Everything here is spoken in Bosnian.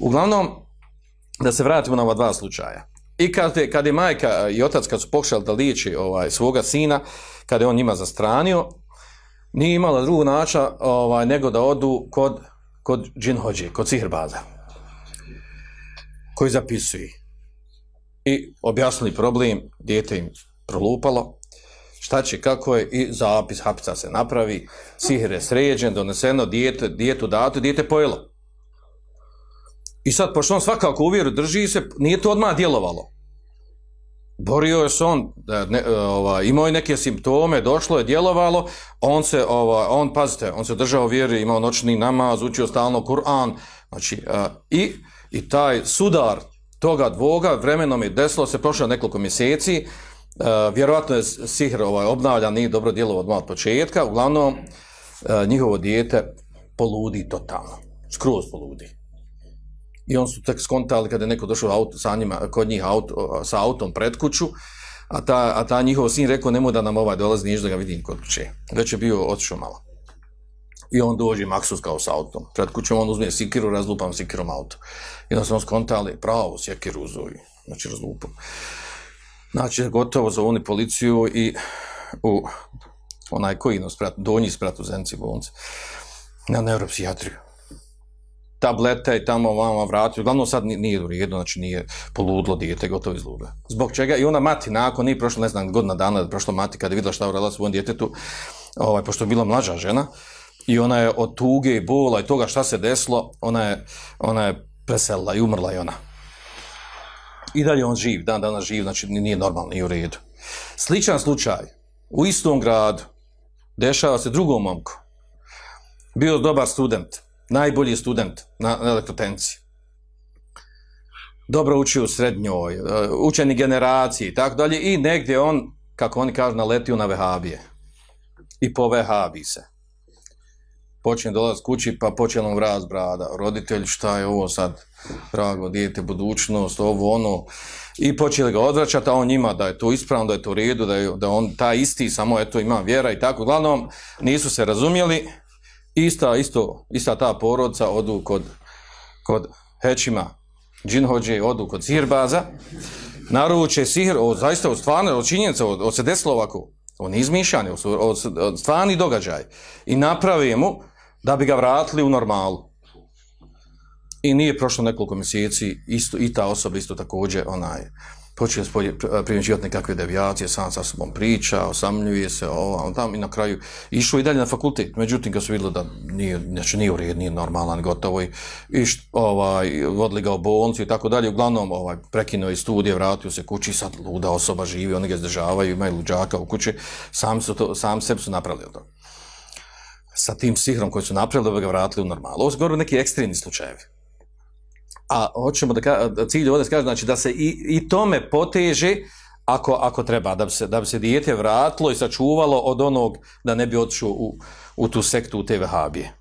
Uglavnom, da se vratimo na ova dva slučaja. I kad je, kad je majka i otac, kad su pokušali da liječi ovaj, svoga sina, kad je on njima zastranio, nije imala drugu nača ovaj, nego da odu kod, kod džinhođe, kod sihrbaza, koji zapisuje. I objasnili problem, dijete im prolupalo, šta će, kako je, i zapis hapica se napravi, sihr je sređen, doneseno, dijete, dijetu dato, dijete pojelo. I sad, pošto on svakako uvjeru drži se, nije to odmah djelovalo. Borio je se on, ne, e, ova, imao je neke simptome, došlo je, djelovalo, on se, ova, on, pazite, on se držao vjeri, imao noćni namaz, učio stalno Kur'an, znači, a, i, i taj sudar toga dvoga, vremenom je desilo se, prošlo nekoliko mjeseci, a, vjerovatno je sihr ovaj, obnavljan, nije dobro djelovo od početka, uglavnom, a, njihovo dijete poludi totalno, skroz poludi. I on su tek skontali kada je neko došao auto, sa njima, kod njih auto, sa autom pred kuću, a ta, a ta njihov sin rekao, nemoj da nam ovaj dolazi, niš da ga vidim kod kuće. Već je bio otišao malo. I on dođe Maksus kao sa autom. Pred kućom on uzme sikiru, razlupam sikirom auto. I onda su on skontali, pravo, sikiru uzovi. Znači, razlupam. Znači, gotovo za oni policiju i u onaj koji nas prat, donji sprat u Zenci bolnice na neuropsijatriju tableta i tamo vama vratio. Uglavnom sad nije u redu, znači nije poludlo dijete, gotovo izlube. Zbog čega? I ona mati nakon, nije prošlo, ne znam, godina dana, prošlo mati kada je vidjela šta uradila svojom djetetu, ovaj, pošto je bila mlađa žena, i ona je od tuge i bola i toga šta se desilo, ona je, ona je preselila i umrla i ona. I dalje on živ, dan dana živ, znači nije normalno, nije u redu. Sličan slučaj, u istom gradu, dešava se drugom momku. Bio dobar student, najbolji student na, na elektrotenciji. Dobro uči u srednjoj, e, učeni generaciji i tako dalje i negdje on, kako oni kažu, naletio na vehabije. I po vehabi se. Počne dolaz kući, pa počne nam vraz brada. Roditelj, šta je ovo sad? Drago, dijete, budućnost, ovo, ono. I počeli ga odvraćati, a on njima da je to ispravno, da je to u redu, da, je, da on ta isti, samo eto ima vjera i tako. Uglavnom, nisu se razumjeli ista, isto, ista ta porodca odu kod, kod Hećima džinhođe, odu kod sihirbaza, naruče sihir, o, zaista od stvarne, od činjenica, od, od se desilo ovako, on izmišljanje, od, od, od stvarni događaj, i napravi mu da bi ga vratili u normalu. I nije prošlo nekoliko mjeseci, isto, i ta osoba isto također, onaj, počeo primjećivati nekakve devijacije, sam sa sobom priča, osamljuje se, ovo, ono, tam i na kraju išao i dalje na fakultet. Međutim, kad su vidjeli da nije, znači nije u red, nije normalan, gotovo i, i št, ovaj, vodili ga u bolnicu i tako dalje, uglavnom ovaj, prekinuo i studije, vratio se kući, sad luda osoba živi, oni ga izdržavaju, imaju luđaka u kući, sam, su to, sam sebi su napravili to. Sa tim sihrom koji su napravili, da ga vratili u normalu. Ovo su neki ekstremni slučajevi. A hoćemo da, ka, cilj ovdje kaže, znači da se i, i tome poteže ako, ako treba, da bi, se, da bi se dijete vratilo i sačuvalo od onog da ne bi otišao u, u tu sektu u te vehabije.